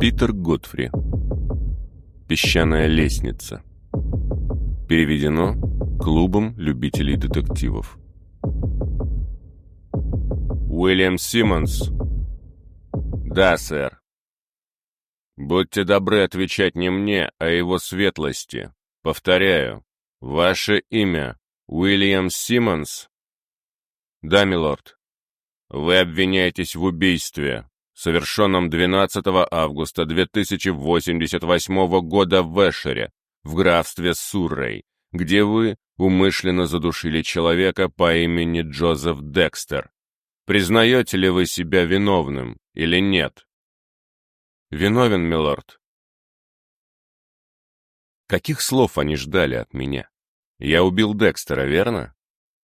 Питер Готфри. Песчаная лестница. Переведено клубом любителей детективов. Уильям Симмонс. Да, сэр. Будьте добры отвечать не мне, а его светлости. Повторяю, ваше имя Уильям Симмонс? Да, милорд. Вы обвиняетесь в убийстве, совершенном 12 августа 2088 года в Эшере, в графстве Суррей, где вы умышленно задушили человека по имени Джозеф Декстер. Признаете ли вы себя виновным или нет? Виновен, милорд. Каких слов они ждали от меня? Я убил Декстера, верно?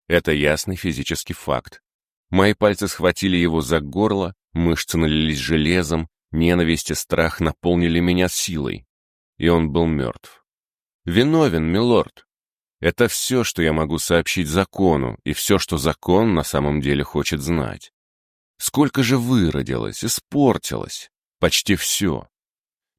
Это ясный физический факт. Мои пальцы схватили его за горло, мышцы налились железом, ненависть и страх наполнили меня силой. И он был мертв. Виновен, милорд. Это все, что я могу сообщить закону, и все, что закон на самом деле хочет знать. Сколько же выродилось, испортилось. Почти все.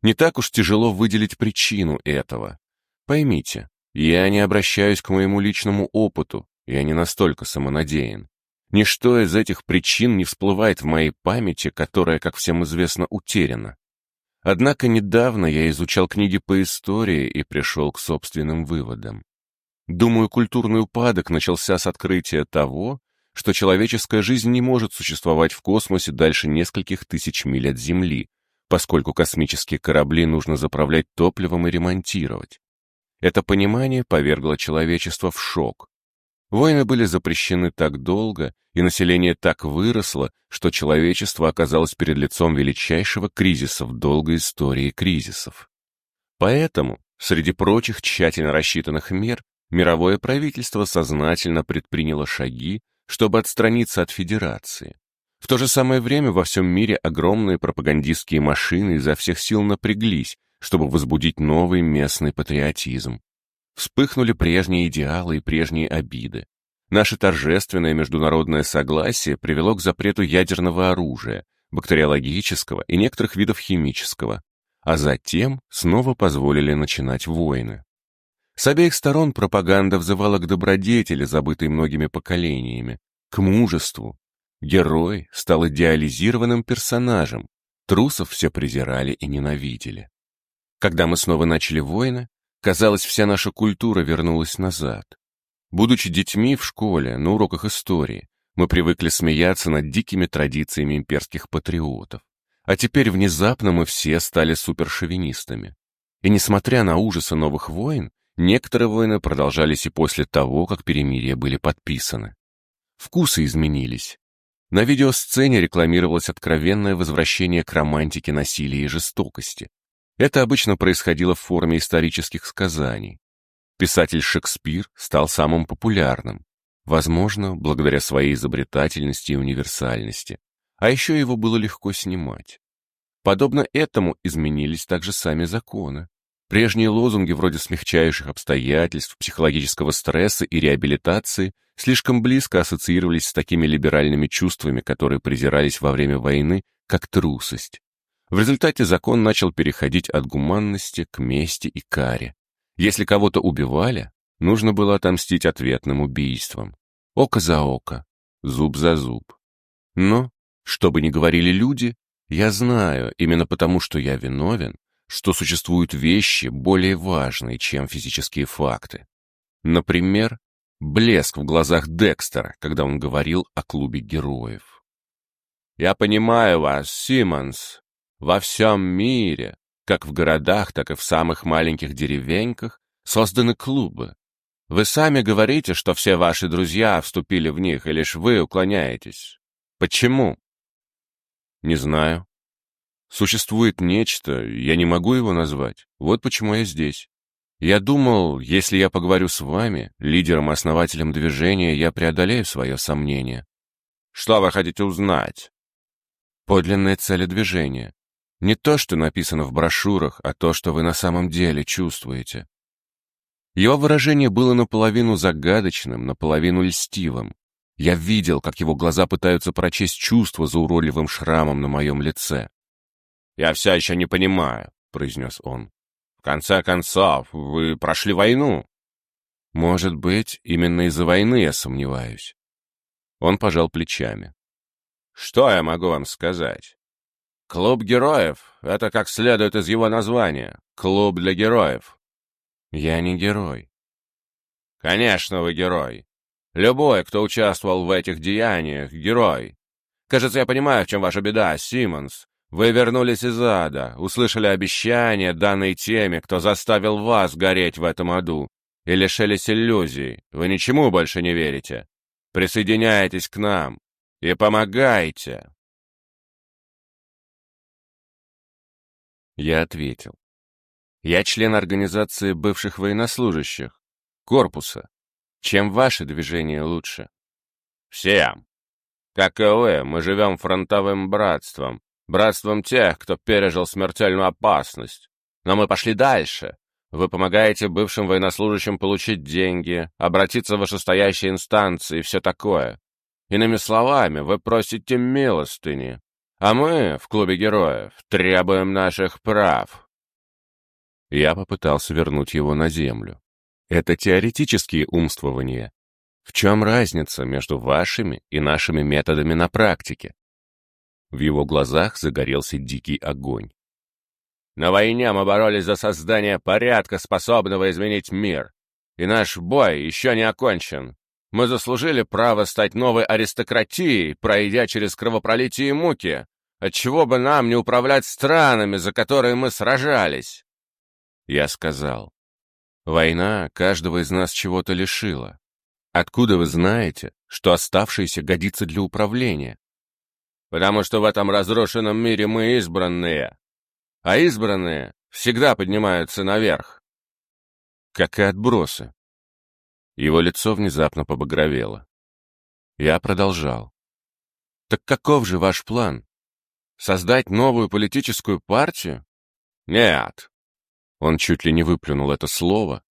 Не так уж тяжело выделить причину этого. Поймите, я не обращаюсь к моему личному опыту, я не настолько самонадеян. Ничто из этих причин не всплывает в моей памяти, которая, как всем известно, утеряна. Однако недавно я изучал книги по истории и пришел к собственным выводам. Думаю, культурный упадок начался с открытия того, что человеческая жизнь не может существовать в космосе дальше нескольких тысяч миль от Земли, поскольку космические корабли нужно заправлять топливом и ремонтировать. Это понимание повергло человечество в шок. Войны были запрещены так долго, и население так выросло, что человечество оказалось перед лицом величайшего кризиса в долгой истории кризисов. Поэтому, среди прочих тщательно рассчитанных мер, мировое правительство сознательно предприняло шаги, чтобы отстраниться от Федерации. В то же самое время во всем мире огромные пропагандистские машины изо всех сил напряглись, чтобы возбудить новый местный патриотизм. Вспыхнули прежние идеалы и прежние обиды. Наше торжественное международное согласие привело к запрету ядерного оружия, бактериологического и некоторых видов химического, а затем снова позволили начинать войны. С обеих сторон пропаганда взывала к добродетели, забытой многими поколениями, к мужеству. Герой стал идеализированным персонажем, трусов все презирали и ненавидели. Когда мы снова начали войны, Казалось, вся наша культура вернулась назад. Будучи детьми в школе, на уроках истории, мы привыкли смеяться над дикими традициями имперских патриотов. А теперь внезапно мы все стали супершовинистами. И несмотря на ужасы новых войн, некоторые войны продолжались и после того, как перемирия были подписаны. Вкусы изменились. На видеосцене рекламировалось откровенное возвращение к романтике насилия и жестокости. Это обычно происходило в форме исторических сказаний. Писатель Шекспир стал самым популярным, возможно, благодаря своей изобретательности и универсальности, а еще его было легко снимать. Подобно этому изменились также сами законы. Прежние лозунги вроде смягчающих обстоятельств, психологического стресса и реабилитации слишком близко ассоциировались с такими либеральными чувствами, которые презирались во время войны, как трусость. В результате закон начал переходить от гуманности к мести и каре. Если кого-то убивали, нужно было отомстить ответным убийством. Око за око, зуб за зуб. Но, что бы ни говорили люди, я знаю, именно потому что я виновен, что существуют вещи более важные, чем физические факты. Например, блеск в глазах Декстера, когда он говорил о клубе героев. «Я понимаю вас, Симмонс», во всем мире, как в городах, так и в самых маленьких деревеньках, созданы клубы. Вы сами говорите, что все ваши друзья вступили в них, и лишь вы уклоняетесь. Почему? Не знаю. Существует нечто, я не могу его назвать. Вот почему я здесь. Я думал, если я поговорю с вами, лидером-основателем движения, я преодолею свое сомнение. Что вы хотите узнать? Подлинные цели движения. Не то, что написано в брошюрах, а то, что вы на самом деле чувствуете. Его выражение было наполовину загадочным, наполовину льстивым. Я видел, как его глаза пытаются прочесть чувства за уродливым шрамом на моем лице. «Я все еще не понимаю», — произнес он. «В конце концов, вы прошли войну». «Может быть, именно из-за войны я сомневаюсь». Он пожал плечами. «Что я могу вам сказать? Клуб героев — это как следует из его названия. Клуб для героев». «Я не герой». «Конечно, вы герой. Любой, кто участвовал в этих деяниях, герой. Кажется, я понимаю, в чем ваша беда, Симмонс. Вы вернулись из ада, услышали обещания, данные теми, кто заставил вас гореть в этом аду, и лишились иллюзий. Вы ничему больше не верите. Присоединяйтесь к нам и помогайте. Я ответил. Я член организации бывших военнослужащих, корпуса. Чем ваше движение лучше? Всем. Как и вы, мы живем фронтовым братством, братством тех, кто пережил смертельную опасность. Но мы пошли дальше. Вы помогаете бывшим военнослужащим получить деньги, обратиться в вышестоящие инстанции и все такое. Иными словами, вы просите милостыни. А мы, в клубе героев, требуем наших прав. Я попытался вернуть его на землю. Это теоретические умствования, в чем разница между вашими и нашими методами на практике? В его глазах загорелся дикий огонь. На войне мы боролись за создание порядка, способного изменить мир. И наш бой еще не окончен. Мы заслужили право стать новой аристократией, пройдя через кровопролитие и муки. Отчего бы нам не управлять странами, за которые мы сражались? Я сказал, война каждого из нас чего-то лишила. Откуда вы знаете, что оставшееся годится для управления? Потому что в этом разрушенном мире мы избранные. А избранные всегда поднимаются наверх. Как и отбросы. Его лицо внезапно побагровело. Я продолжал. Так каков же ваш план? Создать новую политическую партию? Нет. Он чуть ли не выплюнул это слово,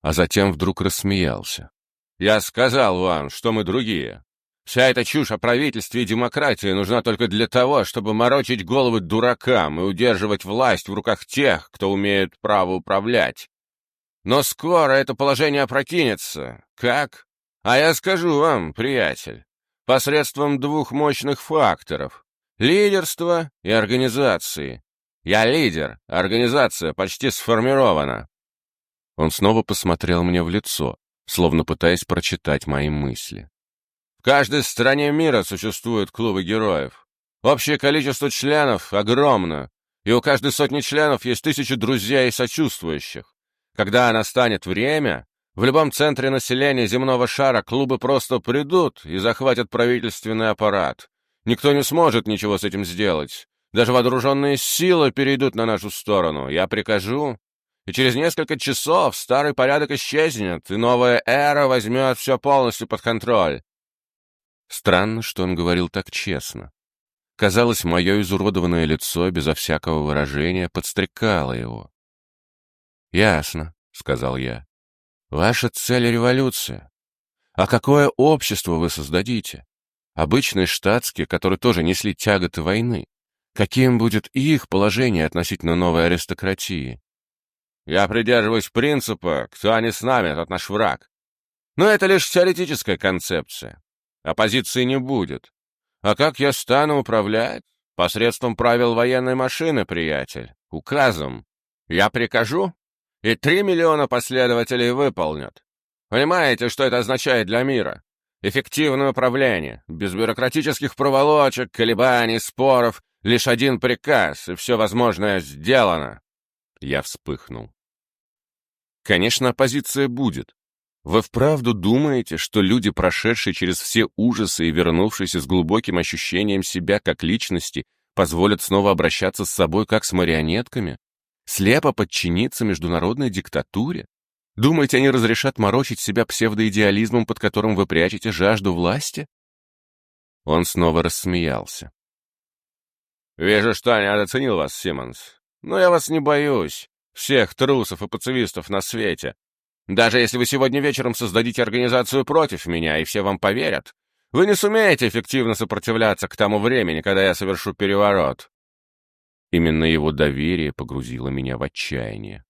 а затем вдруг рассмеялся. Я сказал вам, что мы другие. Вся эта чушь о правительстве и демократии нужна только для того, чтобы морочить головы дуракам и удерживать власть в руках тех, кто умеет право управлять. Но скоро это положение опрокинется. Как? А я скажу вам, приятель, посредством двух мощных факторов — лидерства и организации. Я лидер, организация почти сформирована. Он снова посмотрел мне в лицо, словно пытаясь прочитать мои мысли. В каждой стране мира существуют клубы героев. Общее количество членов огромно, и у каждой сотни членов есть тысячи друзей и сочувствующих. Когда настанет время, в любом центре населения земного шара клубы просто придут и захватят правительственный аппарат. Никто не сможет ничего с этим сделать. Даже вооруженные силы перейдут на нашу сторону. Я прикажу, и через несколько часов старый порядок исчезнет, и новая эра возьмет все полностью под контроль. Странно, что он говорил так честно. Казалось, мое изуродованное лицо безо всякого выражения подстрекало его. «Ясно», — сказал я. «Ваша цель — революция. А какое общество вы создадите? Обычные штатские, которые тоже несли тяготы войны. Каким будет их положение относительно новой аристократии? Я придерживаюсь принципа «кто не с нами, тот наш враг». Но это лишь теоретическая концепция. Оппозиции не будет. А как я стану управлять? Посредством правил военной машины, приятель. Указом. Я прикажу, и три миллиона последователей выполнят. Понимаете, что это означает для мира? Эффективное управление, без бюрократических проволочек, колебаний, споров, лишь один приказ, и все возможное сделано. Я вспыхнул. Конечно, оппозиция будет. Вы вправду думаете, что люди, прошедшие через все ужасы и вернувшиеся с глубоким ощущением себя как личности, позволят снова обращаться с собой как с марионетками? Слепо подчиниться международной диктатуре? Думаете, они разрешат морочить себя псевдоидеализмом, под которым вы прячете жажду власти? Он снова рассмеялся. «Вижу, что я недооценил вас, Симмонс. Но я вас не боюсь. Всех трусов и пацифистов на свете. Даже если вы сегодня вечером создадите организацию против меня, и все вам поверят, вы не сумеете эффективно сопротивляться к тому времени, когда я совершу переворот. Именно его доверие погрузило меня в отчаяние.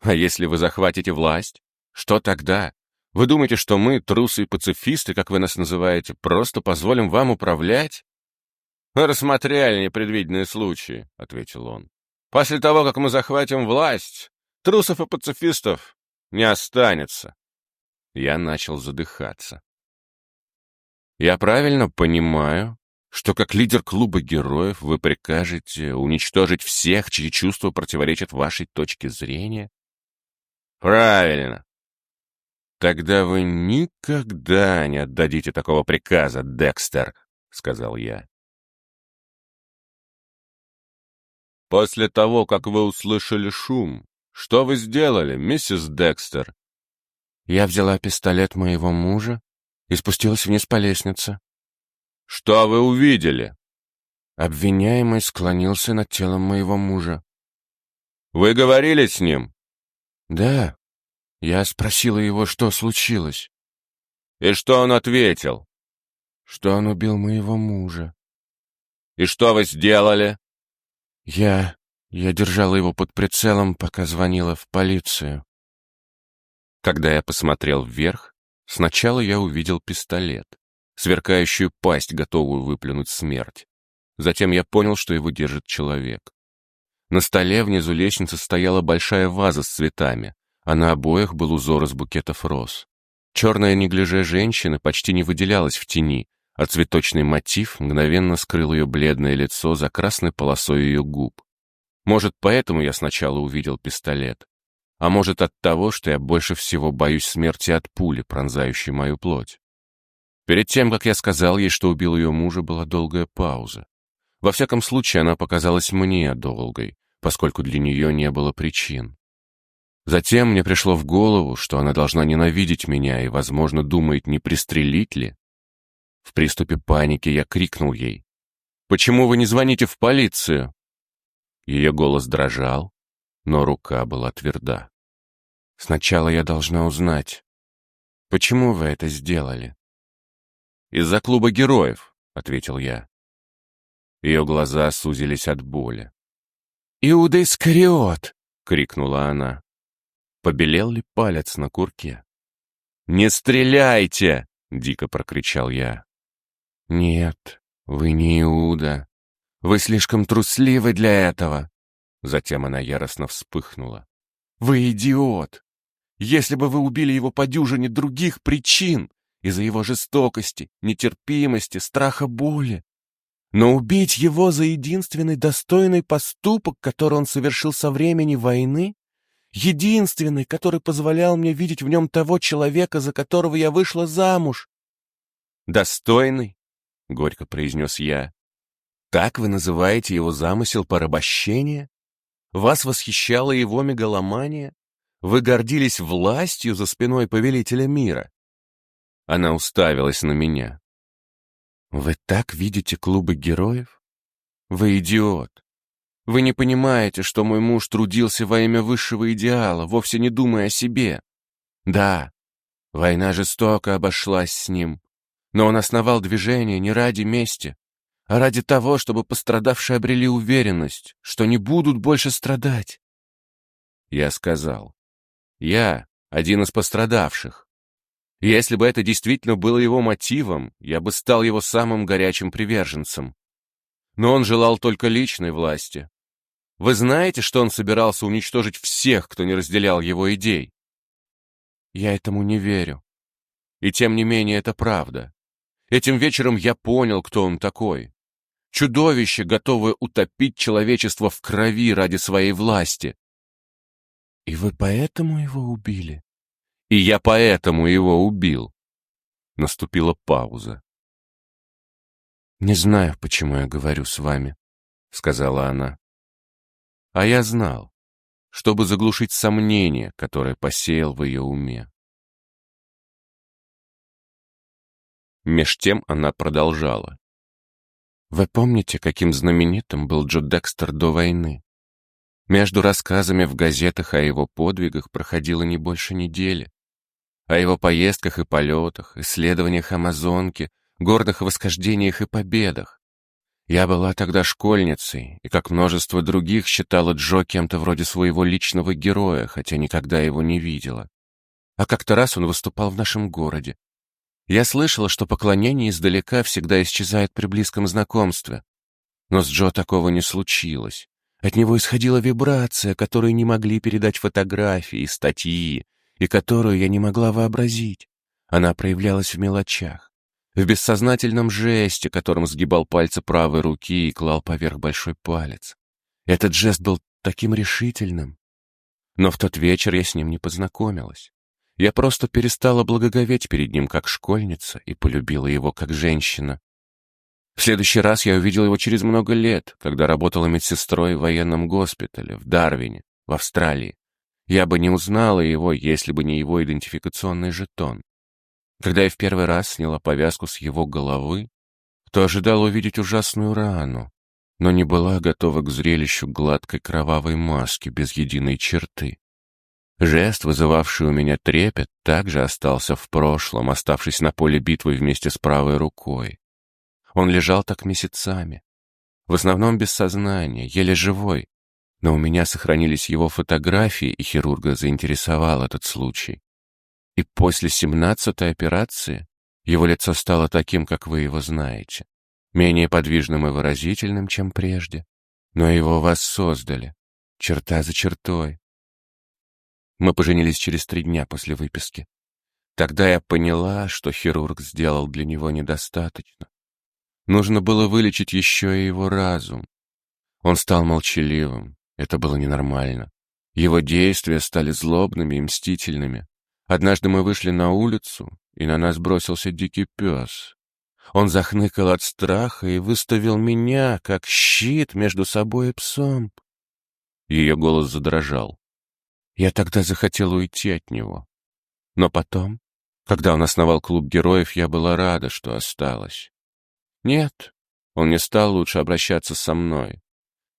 А если вы захватите власть? Что тогда? Вы думаете, что мы, трусы и пацифисты, как вы нас называете, просто позволим вам управлять? «Рассмотрели непредвиденные случаи», — ответил он. «После того, как мы захватим власть, трусов и пацифистов не останется». Я начал задыхаться. «Я правильно понимаю, что как лидер клуба героев вы прикажете уничтожить всех, чьи чувства противоречат вашей точке зрения?» «Правильно. Тогда вы никогда не отдадите такого приказа, Декстер», — сказал я. «После того, как вы услышали шум, что вы сделали, миссис Декстер?» Я взяла пистолет моего мужа и спустилась вниз по лестнице. «Что вы увидели?» Обвиняемый склонился над телом моего мужа. «Вы говорили с ним?» «Да». Я спросила его, что случилось. «И что он ответил?» «Что он убил моего мужа». «И что вы сделали?» Я... я держала его под прицелом, пока звонила в полицию. Когда я посмотрел вверх, сначала я увидел пистолет, сверкающую пасть, готовую выплюнуть смерть. Затем я понял, что его держит человек. На столе внизу лестницы стояла большая ваза с цветами, а на обоях был узор из букетов роз. Черное неглиже женщины почти не выделялось в тени, а цветочный мотив мгновенно скрыл ее бледное лицо за красной полосой ее губ. Может, поэтому я сначала увидел пистолет, а может от того, что я больше всего боюсь смерти от пули, пронзающей мою плоть. Перед тем, как я сказал ей, что убил ее мужа, была долгая пауза. Во всяком случае, она показалась мне долгой, поскольку для нее не было причин. Затем мне пришло в голову, что она должна ненавидеть меня и, возможно, думает, не пристрелить ли, в приступе паники я крикнул ей. «Почему вы не звоните в полицию?» Ее голос дрожал, но рука была тверда. «Сначала я должна узнать, почему вы это сделали?» «Из-за клуба героев», — ответил я. Ее глаза сузились от боли. «Иуда Искариот!» — крикнула она. Побелел ли палец на курке? «Не стреляйте!» — дико прокричал я. «Нет, вы не Иуда. Вы слишком трусливы для этого». Затем она яростно вспыхнула. «Вы идиот! Если бы вы убили его по дюжине других причин, из-за его жестокости, нетерпимости, страха боли, но убить его за единственный достойный поступок, который он совершил со времени войны, единственный, который позволял мне видеть в нем того человека, за которого я вышла замуж. Достойный? — горько произнес я. «Так вы называете его замысел порабощения? Вас восхищала его мегаломания? Вы гордились властью за спиной повелителя мира?» Она уставилась на меня. «Вы так видите клубы героев? Вы идиот. Вы не понимаете, что мой муж трудился во имя высшего идеала, вовсе не думая о себе. Да, война жестоко обошлась с ним, но он основал движение не ради мести, а ради того, чтобы пострадавшие обрели уверенность, что не будут больше страдать. Я сказал, я один из пострадавших. Если бы это действительно было его мотивом, я бы стал его самым горячим приверженцем. Но он желал только личной власти. Вы знаете, что он собирался уничтожить всех, кто не разделял его идей? Я этому не верю. И тем не менее это правда. Этим вечером я понял, кто он такой. Чудовище, готовое утопить человечество в крови ради своей власти. И вы поэтому его убили? И я поэтому его убил. Наступила пауза. «Не знаю, почему я говорю с вами», — сказала она. А я знал, чтобы заглушить сомнение, которое посеял в ее уме. Меж тем она продолжала. «Вы помните, каким знаменитым был Джо Декстер до войны? Между рассказами в газетах о его подвигах проходило не больше недели. О его поездках и полетах, исследованиях Амазонки, гордых восхождениях и победах. Я была тогда школьницей, и, как множество других, считала Джо кем-то вроде своего личного героя, хотя никогда его не видела. А как-то раз он выступал в нашем городе. Я слышала, что поклонение издалека всегда исчезает при близком знакомстве. Но с Джо такого не случилось. От него исходила вибрация, которую не могли передать фотографии, статьи, и которую я не могла вообразить. Она проявлялась в мелочах в бессознательном жесте, которым сгибал пальцы правой руки и клал поверх большой палец. Этот жест был таким решительным. Но в тот вечер я с ним не познакомилась. Я просто перестала благоговеть перед ним как школьница и полюбила его как женщина. В следующий раз я увидела его через много лет, когда работала медсестрой в военном госпитале в Дарвине, в Австралии. Я бы не узнала его, если бы не его идентификационный жетон. Когда я в первый раз сняла повязку с его головы, то ожидала увидеть ужасную рану, но не была готова к зрелищу гладкой кровавой маски без единой черты. Жест, вызывавший у меня трепет, также остался в прошлом, оставшись на поле битвы вместе с правой рукой. Он лежал так месяцами. В основном без сознания, еле живой. Но у меня сохранились его фотографии, и хирурга заинтересовал этот случай. И после семнадцатой операции его лицо стало таким, как вы его знаете. Менее подвижным и выразительным, чем прежде. Но его воссоздали. Черта за чертой. Мы поженились через три дня после выписки. Тогда я поняла, что хирург сделал для него недостаточно. Нужно было вылечить еще и его разум. Он стал молчаливым. Это было ненормально. Его действия стали злобными и мстительными. Однажды мы вышли на улицу, и на нас бросился дикий пес. Он захныкал от страха и выставил меня, как щит между собой и псом. Ее голос задрожал. Я тогда захотел уйти от него. Но потом, когда он основал клуб героев, я была рада, что осталась. Нет, он не стал лучше обращаться со мной.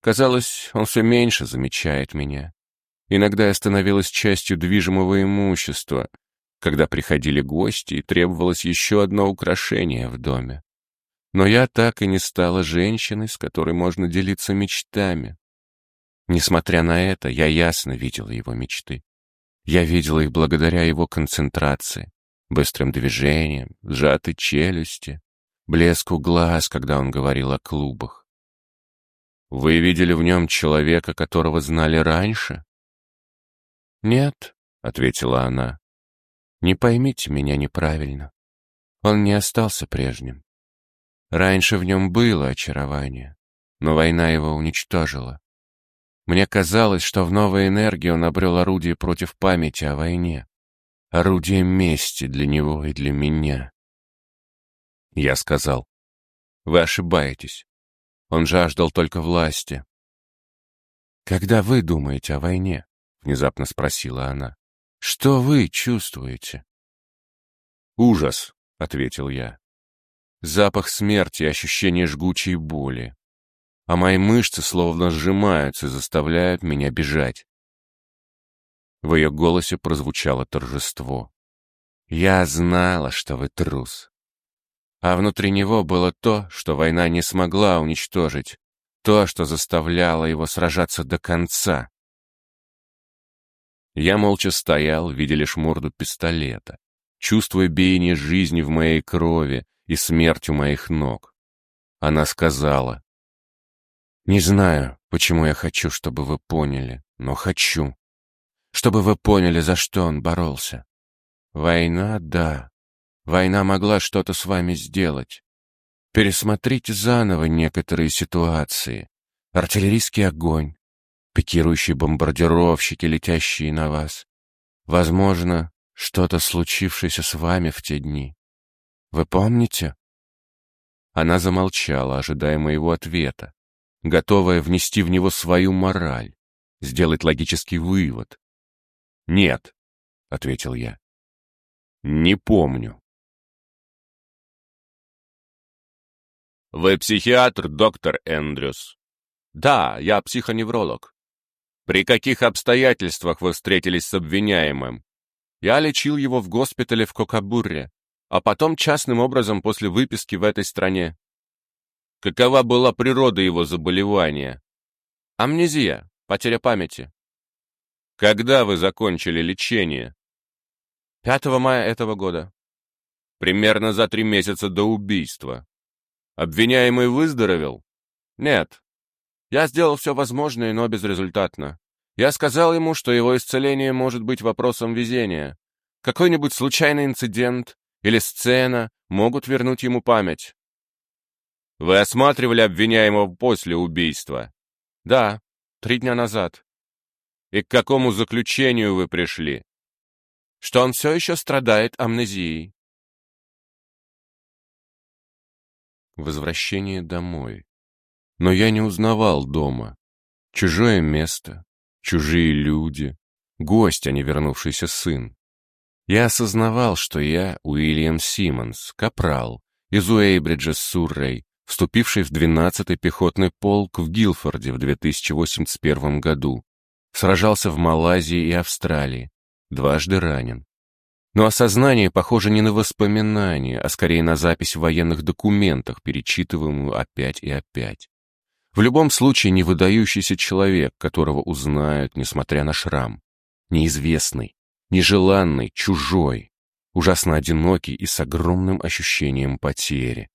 Казалось, он все меньше замечает меня. Иногда я становилась частью движимого имущества, когда приходили гости и требовалось еще одно украшение в доме. Но я так и не стала женщиной, с которой можно делиться мечтами. Несмотря на это, я ясно видела его мечты. Я видела их благодаря его концентрации, быстрым движениям, сжатой челюсти, блеску глаз, когда он говорил о клубах. Вы видели в нем человека, которого знали раньше? «Нет», — ответила она, — «не поймите меня неправильно. Он не остался прежним. Раньше в нем было очарование, но война его уничтожила. Мне казалось, что в новой энергии он обрел орудие против памяти о войне, орудие мести для него и для меня. Я сказал, вы ошибаетесь. Он жаждал только власти. Когда вы думаете о войне? — внезапно спросила она. «Что вы чувствуете?» «Ужас», — ответил я. «Запах смерти ощущение жгучей боли. А мои мышцы словно сжимаются и заставляют меня бежать». В ее голосе прозвучало торжество. «Я знала, что вы трус». А внутри него было то, что война не смогла уничтожить, то, что заставляло его сражаться до конца. Я молча стоял, видя лишь морду пистолета, чувствуя биение жизни в моей крови и смерть у моих ног. Она сказала, «Не знаю, почему я хочу, чтобы вы поняли, но хочу. Чтобы вы поняли, за что он боролся. Война, да. Война могла что-то с вами сделать. Пересмотрите заново некоторые ситуации. Артиллерийский огонь, пикирующие бомбардировщики, летящие на вас. Возможно, что-то случившееся с вами в те дни. Вы помните?» Она замолчала, ожидая моего ответа, готовая внести в него свою мораль, сделать логический вывод. «Нет», — ответил я, — «не помню». «Вы психиатр, доктор Эндрюс?» «Да, я психоневролог. При каких обстоятельствах вы встретились с обвиняемым? Я лечил его в госпитале в Кокабурре, а потом частным образом после выписки в этой стране. Какова была природа его заболевания? Амнезия, потеря памяти. Когда вы закончили лечение? 5 мая этого года. Примерно за три месяца до убийства. Обвиняемый выздоровел? Нет. Я сделал все возможное, но безрезультатно. Я сказал ему, что его исцеление может быть вопросом везения. Какой-нибудь случайный инцидент или сцена могут вернуть ему память. Вы осматривали обвиняемого после убийства? Да, три дня назад. И к какому заключению вы пришли? Что он все еще страдает амнезией. Возвращение домой. Но я не узнавал дома. Чужое место, чужие люди, гость, а не вернувшийся сын. Я осознавал, что я Уильям Симмонс, капрал, из Уэйбриджа, Суррей, вступивший в 12-й пехотный полк в Гилфорде в 2081 году. Сражался в Малайзии и Австралии. Дважды ранен. Но осознание похоже не на воспоминание, а скорее на запись в военных документах, перечитываемую опять и опять. В любом случае не выдающийся человек, которого узнают, несмотря на шрам. Неизвестный, нежеланный, чужой, ужасно одинокий и с огромным ощущением потери.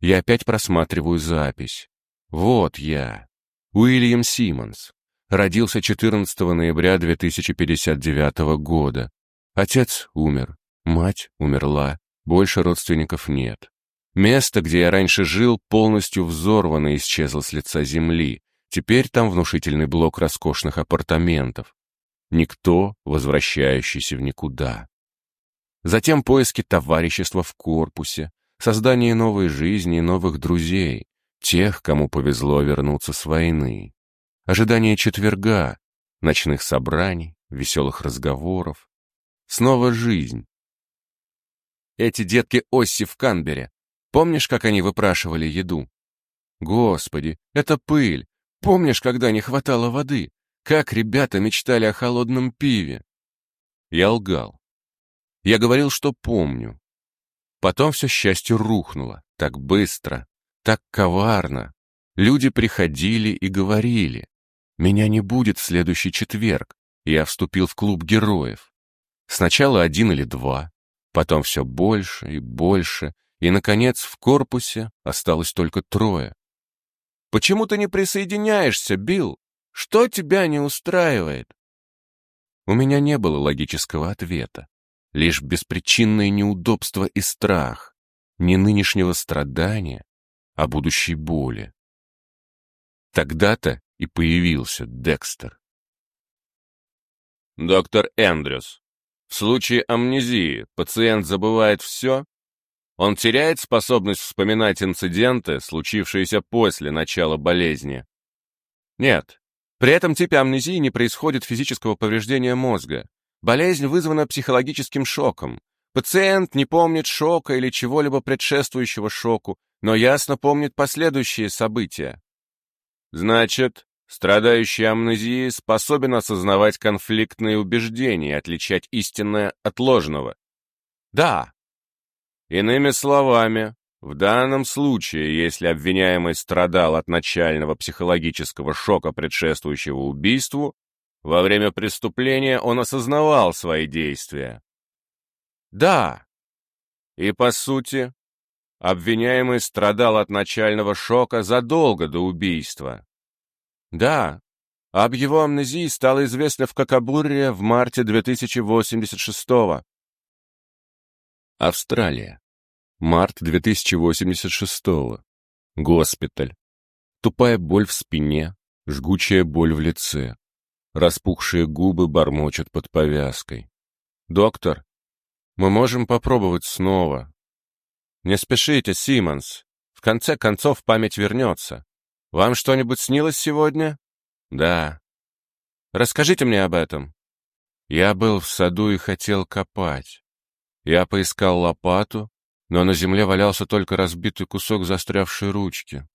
Я опять просматриваю запись. Вот я, Уильям Симмонс. Родился 14 ноября 2059 года. Отец умер, мать умерла, больше родственников нет. Место, где я раньше жил, полностью взорвано и исчезло с лица земли. Теперь там внушительный блок роскошных апартаментов. Никто, возвращающийся в никуда. Затем поиски товарищества в корпусе, создание новой жизни и новых друзей, тех, кому повезло вернуться с войны. Ожидание четверга, ночных собраний, веселых разговоров. Снова жизнь. Эти детки Осси в Канбере. Помнишь, как они выпрашивали еду? Господи, это пыль. Помнишь, когда не хватало воды? Как ребята мечтали о холодном пиве? Я лгал. Я говорил, что помню. Потом все счастье рухнуло. Так быстро, так коварно. Люди приходили и говорили. Меня не будет в следующий четверг. Я вступил в клуб героев. Сначала один или два, потом все больше и больше, и, наконец, в корпусе осталось только трое. «Почему ты не присоединяешься, Билл? Что тебя не устраивает?» У меня не было логического ответа лишь беспричинное неудобство и страх, не нынешнего страдания, а будущей боли. Тогда-то и появился Декстер. Доктор Эндрюс, в случае амнезии пациент забывает все? Он теряет способность вспоминать инциденты, случившиеся после начала болезни? Нет. При этом типе амнезии не происходит физического повреждения мозга. Болезнь вызвана психологическим шоком. Пациент не помнит шока или чего-либо предшествующего шоку, но ясно помнит последующие события. Значит, страдающий амнезией способен осознавать конфликтные убеждения и отличать истинное от ложного. Да. Иными словами, в данном случае, если обвиняемый страдал от начального психологического шока, предшествующего убийству, во время преступления он осознавал свои действия. Да. И по сути, обвиняемый страдал от начального шока задолго до убийства. Да. Об его амнезии стало известно в Кокабурре в марте 2086 -го. Австралия. Март 2086 -го. Госпиталь. Тупая боль в спине, жгучая боль в лице. Распухшие губы бормочут под повязкой. «Доктор, мы можем попробовать снова». «Не спешите, Симмонс. В конце концов память вернется. Вам что-нибудь снилось сегодня?» «Да». «Расскажите мне об этом». Я был в саду и хотел копать. Я поискал лопату, но на земле валялся только разбитый кусок застрявшей ручки.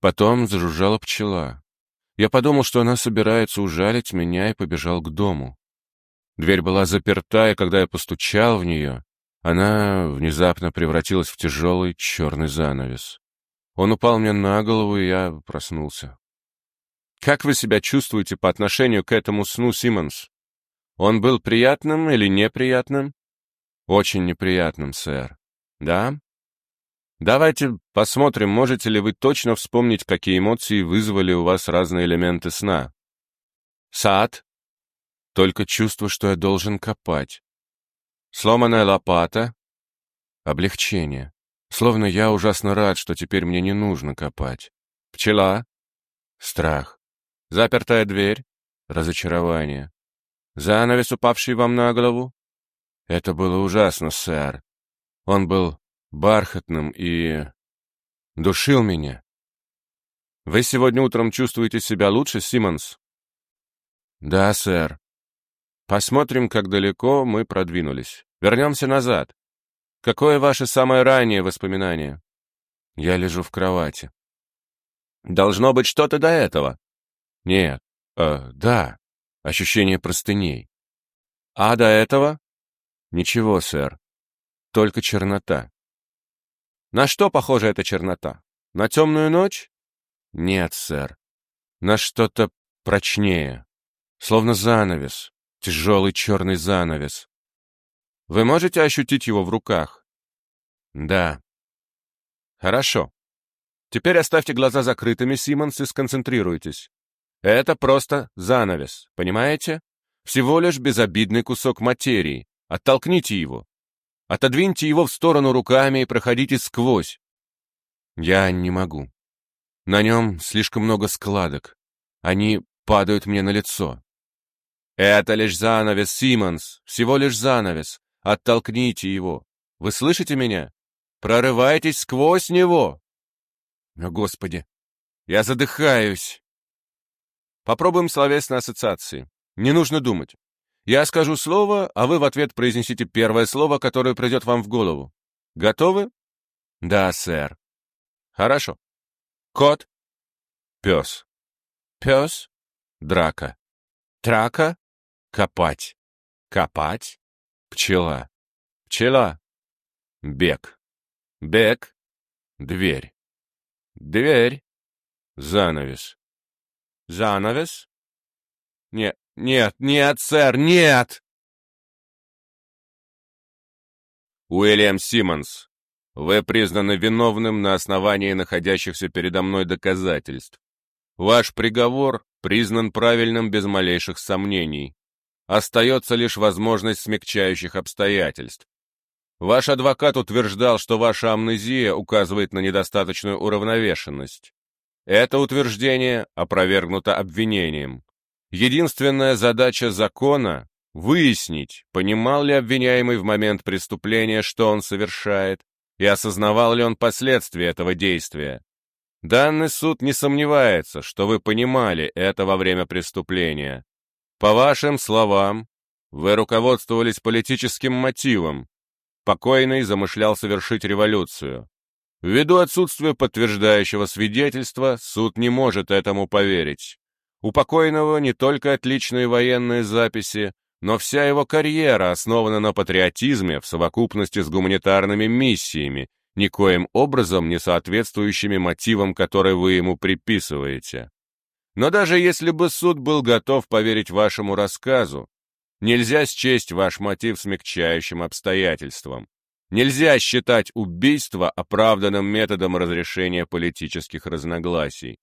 Потом зажужжала пчела. Я подумал, что она собирается ужалить меня и побежал к дому. Дверь была заперта, и когда я постучал в нее, она внезапно превратилась в тяжелый черный занавес. Он упал мне на голову, и я проснулся. Как вы себя чувствуете по отношению к этому сну, Симмонс? Он был приятным или неприятным? Очень неприятным, сэр. Да? Давайте посмотрим, можете ли вы точно вспомнить, какие эмоции вызвали у вас разные элементы сна. Сад? Только чувство, что я должен копать. Сломанная лопата? Облегчение. Словно я ужасно рад, что теперь мне не нужно копать. Пчела? Страх. Запертая дверь? Разочарование. Занавес, упавший вам на голову? Это было ужасно, сэр. Он был бархатным и... душил меня. Вы сегодня утром чувствуете себя лучше, Симмонс? Да, сэр. Посмотрим, как далеко мы продвинулись. Вернемся назад. Какое ваше самое раннее воспоминание? Я лежу в кровати. Должно быть что-то до этого. Нет. Э, да. Ощущение простыней. А до этого? Ничего, сэр. Только чернота. На что похожа эта чернота? На темную ночь? Нет, сэр. На что-то прочнее. Словно занавес. Тяжелый черный занавес. Вы можете ощутить его в руках? Да. Хорошо. Теперь оставьте глаза закрытыми, Симмонс, и сконцентрируйтесь. Это просто занавес, понимаете? Всего лишь безобидный кусок материи. Оттолкните его. Отодвиньте его в сторону руками и проходите сквозь. Я не могу. На нем слишком много складок. Они падают мне на лицо. Это лишь занавес, Симмонс, всего лишь занавес. Оттолкните его. Вы слышите меня? Прорывайтесь сквозь него. О, Господи, я задыхаюсь. Попробуем словесные ассоциации. Не нужно думать. Я скажу слово, а вы в ответ произнесите первое слово, которое придет вам в голову. Готовы? Да, сэр. Хорошо. Кот. Пес. Пес. Драка. Трака. Копать. Копать. Пчела. Пчела. Бег. Бег. Дверь. Дверь. Занавес. Занавес. Нет, нет, нет, сэр, нет!» Уильям Симмонс, вы признаны виновным на основании находящихся передо мной доказательств. Ваш приговор признан правильным без малейших сомнений. Остается лишь возможность смягчающих обстоятельств. Ваш адвокат утверждал, что ваша амнезия указывает на недостаточную уравновешенность. Это утверждение опровергнуто обвинением. Единственная задача закона — выяснить, понимал ли обвиняемый в момент преступления, что он совершает, и осознавал ли он последствия этого действия. Данный суд не сомневается, что вы понимали это во время преступления. По вашим словам, вы руководствовались политическим мотивом. Покойный замышлял совершить революцию. Ввиду отсутствия подтверждающего свидетельства, суд не может этому поверить. У покойного не только отличные военные записи, но вся его карьера основана на патриотизме в совокупности с гуманитарными миссиями, никоим образом не соответствующими мотивам, которые вы ему приписываете. Но даже если бы суд был готов поверить вашему рассказу, нельзя счесть ваш мотив смягчающим обстоятельством. Нельзя считать убийство оправданным методом разрешения политических разногласий.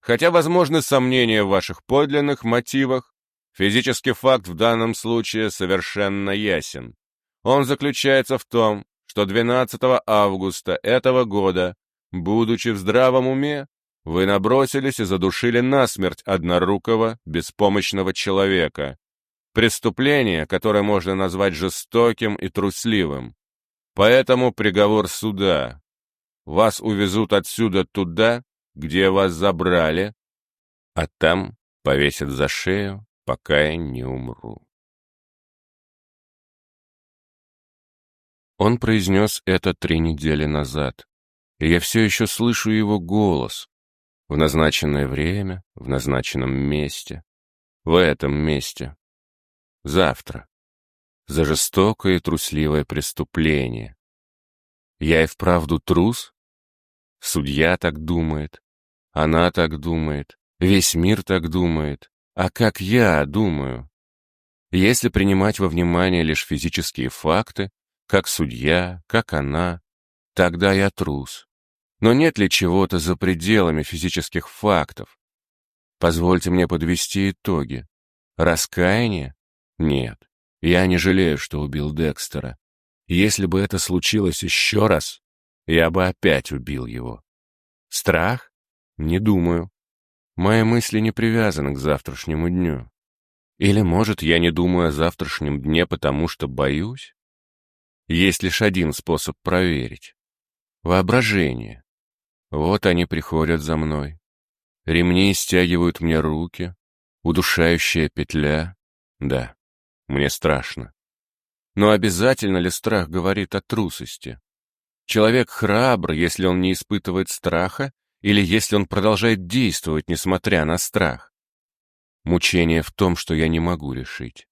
Хотя возможны сомнения в ваших подлинных мотивах, физический факт в данном случае совершенно ясен. Он заключается в том, что 12 августа этого года, будучи в здравом уме, вы набросились и задушили насмерть однорукого, беспомощного человека. Преступление, которое можно назвать жестоким и трусливым. Поэтому приговор суда. Вас увезут отсюда туда, где вас забрали, а там повесят за шею, пока я не умру. Он произнес это три недели назад, и я все еще слышу его голос. В назначенное время, в назначенном месте, в этом месте. Завтра. За жестокое и трусливое преступление. Я и вправду трус? Судья так думает. Она так думает. Весь мир так думает. А как я думаю? Если принимать во внимание лишь физические факты, как судья, как она, тогда я трус. Но нет ли чего-то за пределами физических фактов? Позвольте мне подвести итоги. Раскаяние? Нет. Я не жалею, что убил Декстера. Если бы это случилось еще раз, я бы опять убил его. Страх? Не думаю. Мои мысли не привязаны к завтрашнему дню. Или, может, я не думаю о завтрашнем дне, потому что боюсь? Есть лишь один способ проверить. Воображение. Вот они приходят за мной. Ремни стягивают мне руки. Удушающая петля. Да, мне страшно. Но обязательно ли страх говорит о трусости? Человек храбр, если он не испытывает страха, или если он продолжает действовать, несмотря на страх. Мучение в том, что я не могу решить.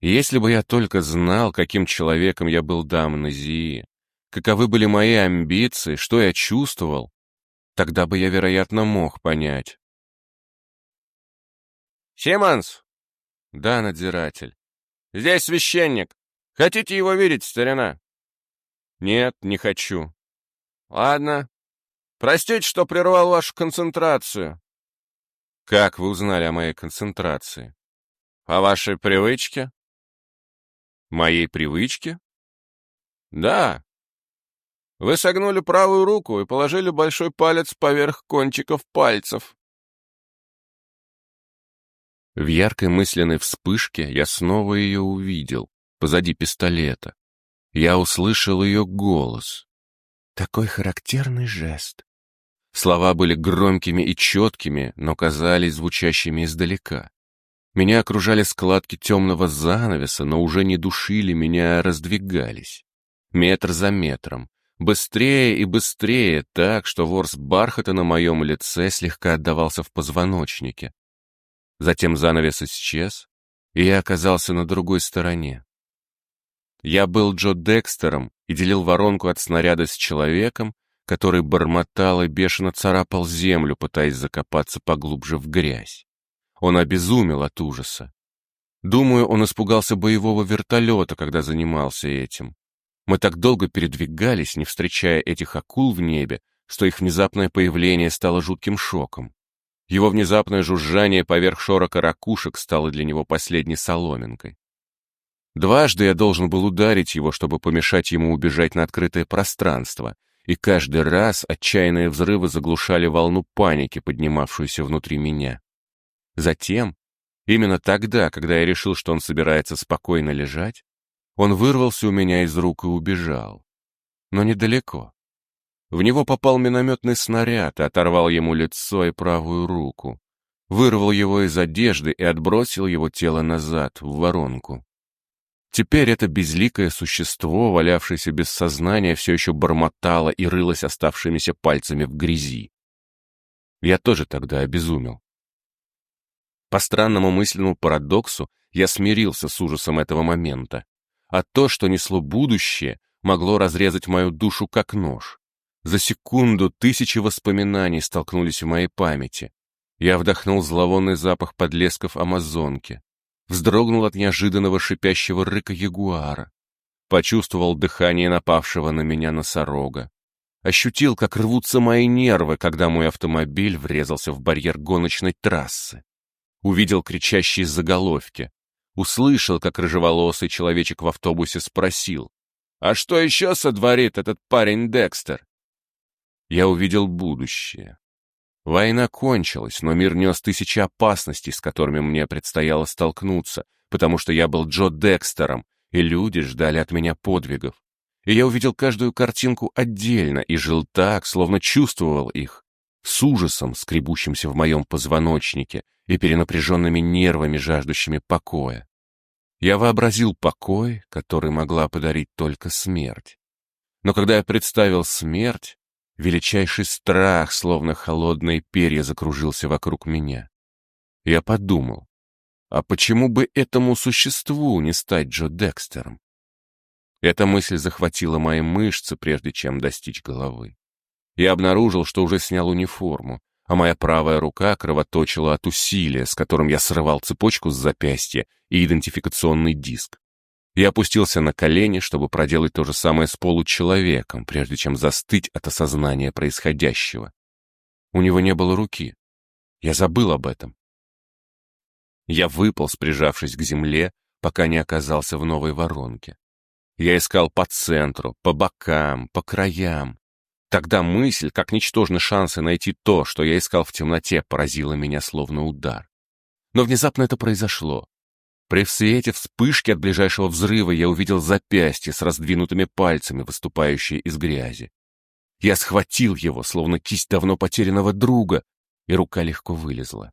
Если бы я только знал, каким человеком я был до амнезии, каковы были мои амбиции, что я чувствовал, тогда бы я, вероятно, мог понять. «Симмонс!» «Да, надзиратель». «Здесь священник. Хотите его видеть, старина?» «Нет, не хочу». «Ладно. Простите, что прервал вашу концентрацию». «Как вы узнали о моей концентрации?» «По вашей привычке». «Моей привычке?» «Да. Вы согнули правую руку и положили большой палец поверх кончиков пальцев». В яркой мысленной вспышке я снова ее увидел, позади пистолета. Я услышал ее голос. Такой характерный жест. Слова были громкими и четкими, но казались звучащими издалека. Меня окружали складки темного занавеса, но уже не душили меня, а раздвигались. Метр за метром. Быстрее и быстрее, так, что ворс бархата на моем лице слегка отдавался в позвоночнике. Затем занавес исчез, и я оказался на другой стороне. Я был Джо Декстером и делил воронку от снаряда с человеком, который бормотал и бешено царапал землю, пытаясь закопаться поглубже в грязь. Он обезумел от ужаса. Думаю, он испугался боевого вертолета, когда занимался этим. Мы так долго передвигались, не встречая этих акул в небе, что их внезапное появление стало жутким шоком. Его внезапное жужжание поверх шорока ракушек стало для него последней соломинкой. Дважды я должен был ударить его, чтобы помешать ему убежать на открытое пространство, и каждый раз отчаянные взрывы заглушали волну паники, поднимавшуюся внутри меня. Затем, именно тогда, когда я решил, что он собирается спокойно лежать, он вырвался у меня из рук и убежал. Но недалеко. В него попал минометный снаряд оторвал ему лицо и правую руку. Вырвал его из одежды и отбросил его тело назад, в воронку. Теперь это безликое существо, валявшееся без сознания, все еще бормотало и рылось оставшимися пальцами в грязи. Я тоже тогда обезумел. По странному мысленному парадоксу я смирился с ужасом этого момента, а то, что несло будущее, могло разрезать мою душу как нож. За секунду тысячи воспоминаний столкнулись в моей памяти. Я вдохнул зловонный запах подлесков Амазонки. Вздрогнул от неожиданного шипящего рыка ягуара. Почувствовал дыхание напавшего на меня носорога. Ощутил, как рвутся мои нервы, когда мой автомобиль врезался в барьер гоночной трассы. Увидел кричащие заголовки. Услышал, как рыжеволосый человечек в автобусе спросил. «А что еще сотворит этот парень Декстер?» я увидел будущее. Война кончилась, но мир нес тысячи опасностей, с которыми мне предстояло столкнуться, потому что я был Джо Декстером, и люди ждали от меня подвигов. И я увидел каждую картинку отдельно и жил так, словно чувствовал их, с ужасом, скребущимся в моем позвоночнике и перенапряженными нервами, жаждущими покоя. Я вообразил покой, который могла подарить только смерть. Но когда я представил смерть, Величайший страх, словно холодные перья, закружился вокруг меня. Я подумал, а почему бы этому существу не стать Джо Декстером? Эта мысль захватила мои мышцы, прежде чем достичь головы. Я обнаружил, что уже снял униформу, а моя правая рука кровоточила от усилия, с которым я срывал цепочку с запястья и идентификационный диск. Я опустился на колени, чтобы проделать то же самое с получеловеком, прежде чем застыть от осознания происходящего. У него не было руки. Я забыл об этом. Я выполз, прижавшись к земле, пока не оказался в новой воронке. Я искал по центру, по бокам, по краям. Тогда мысль, как ничтожны шансы найти то, что я искал в темноте, поразила меня словно удар. Но внезапно это произошло. При свете вспышки от ближайшего взрыва я увидел запястье с раздвинутыми пальцами, выступающие из грязи. Я схватил его, словно кисть давно потерянного друга, и рука легко вылезла.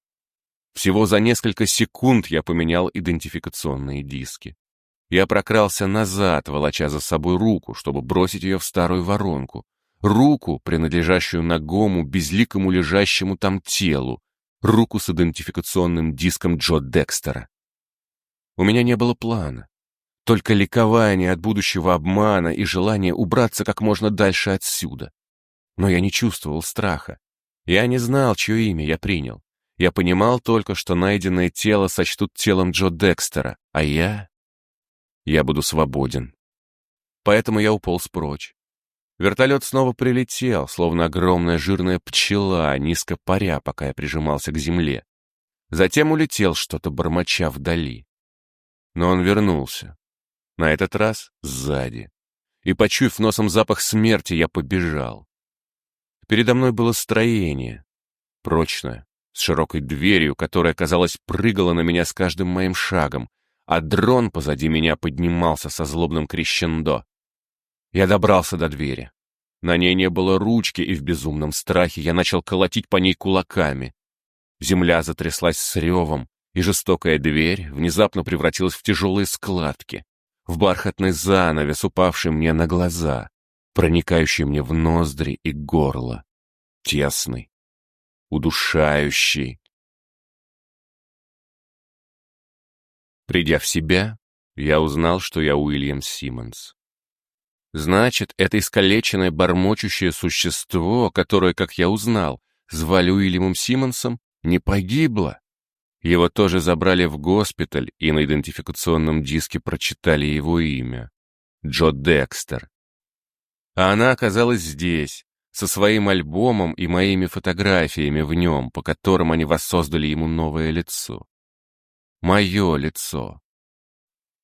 Всего за несколько секунд я поменял идентификационные диски. Я прокрался назад, волоча за собой руку, чтобы бросить ее в старую воронку. Руку, принадлежащую ногому, безликому лежащему там телу. Руку с идентификационным диском Джо Декстера. У меня не было плана. Только ликование от будущего обмана и желание убраться как можно дальше отсюда. Но я не чувствовал страха. Я не знал, чье имя я принял. Я понимал только, что найденное тело сочтут телом Джо Декстера, а я... Я буду свободен. Поэтому я уполз прочь. Вертолет снова прилетел, словно огромная жирная пчела, низко паря, пока я прижимался к земле. Затем улетел что-то бормоча вдали. Но он вернулся. На этот раз сзади. И, почуяв носом запах смерти, я побежал. Передо мной было строение. Прочное, с широкой дверью, которая, казалось, прыгала на меня с каждым моим шагом, а дрон позади меня поднимался со злобным крещендо. Я добрался до двери. На ней не было ручки, и в безумном страхе я начал колотить по ней кулаками. Земля затряслась с ревом, и жестокая дверь внезапно превратилась в тяжелые складки, в бархатный занавес, упавший мне на глаза, проникающий мне в ноздри и горло. Тесный, удушающий. Придя в себя, я узнал, что я Уильям Симмонс. Значит, это искалеченное бормочущее существо, которое, как я узнал, звали Уильямом Симмонсом, не погибло. Его тоже забрали в госпиталь и на идентификационном диске прочитали его имя. Джо Декстер. А она оказалась здесь, со своим альбомом и моими фотографиями в нем, по которым они воссоздали ему новое лицо. Мое лицо.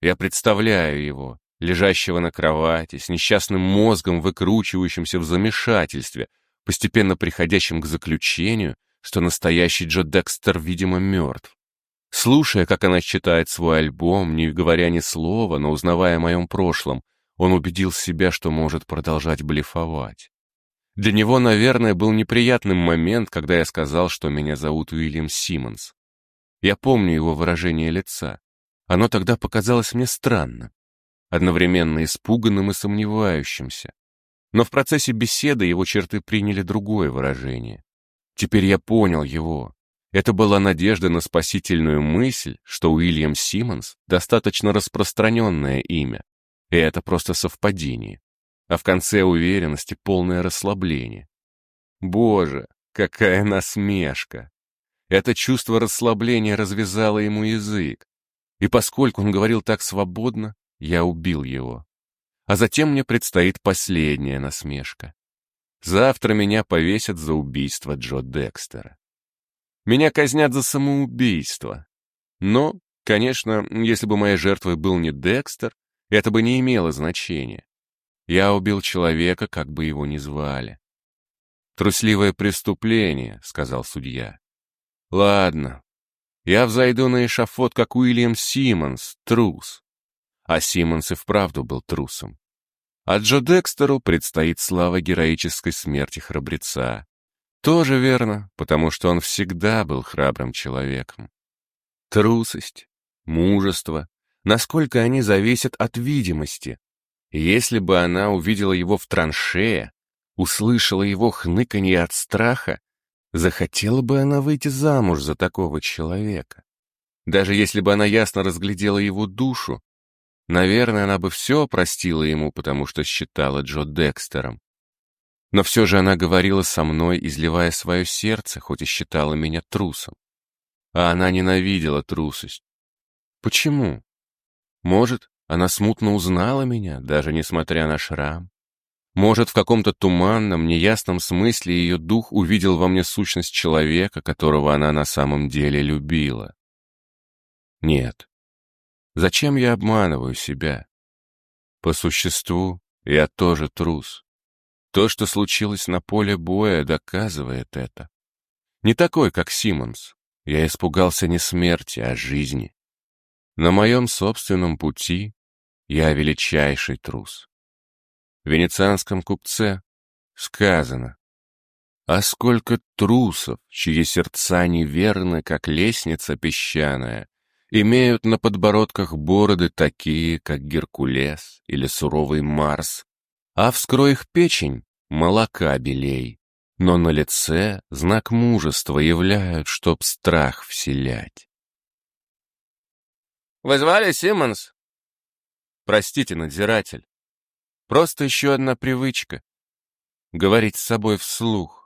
Я представляю его, лежащего на кровати, с несчастным мозгом, выкручивающимся в замешательстве, постепенно приходящим к заключению, что настоящий Джо Декстер, видимо, мертв. Слушая, как она читает свой альбом, не говоря ни слова, но узнавая о моем прошлом, он убедил себя, что может продолжать блефовать. Для него, наверное, был неприятным момент, когда я сказал, что меня зовут Уильям Симмонс. Я помню его выражение лица. Оно тогда показалось мне странным, одновременно испуганным и сомневающимся. Но в процессе беседы его черты приняли другое выражение. Теперь я понял его. Это была надежда на спасительную мысль, что Уильям Симмонс — достаточно распространенное имя, и это просто совпадение а в конце уверенности полное расслабление. Боже, какая насмешка! Это чувство расслабления развязало ему язык, и поскольку он говорил так свободно, я убил его. А затем мне предстоит последняя насмешка. Завтра меня повесят за убийство Джо Декстера. Меня казнят за самоубийство. Но, конечно, если бы моей жертвой был не Декстер, это бы не имело значения. Я убил человека, как бы его ни звали. «Трусливое преступление», — сказал судья. «Ладно. Я взойду на эшафот, как Уильям Симмонс, трус». А Симмонс и вправду был трусом. А Джо Декстеру предстоит слава героической смерти храбреца. Тоже верно, потому что он всегда был храбрым человеком. Трусость, мужество, насколько они зависят от видимости, если бы она увидела его в траншее, услышала его хныканье от страха, захотела бы она выйти замуж за такого человека. Даже если бы она ясно разглядела его душу, наверное, она бы все простила ему, потому что считала Джо Декстером. Но все же она говорила со мной, изливая свое сердце, хоть и считала меня трусом. А она ненавидела трусость. Почему? Может, она смутно узнала меня, даже несмотря на шрам? Может, в каком-то туманном, неясном смысле ее дух увидел во мне сущность человека, которого она на самом деле любила? Нет. Зачем я обманываю себя? По существу, я тоже трус. То, что случилось на поле боя, доказывает это. Не такой, как Симмонс. Я испугался не смерти, а жизни. На моем собственном пути я величайший трус. В венецианском купце сказано, а сколько трусов, чьи сердца неверны, как лестница песчаная, имеют на подбородках бороды такие, как Геркулес или суровый Марс, а вскрой их печень — молока белей, но на лице знак мужества являют, чтоб страх вселять. «Вы звали Симмонс?» «Простите, надзиратель. Просто еще одна привычка — говорить с собой вслух.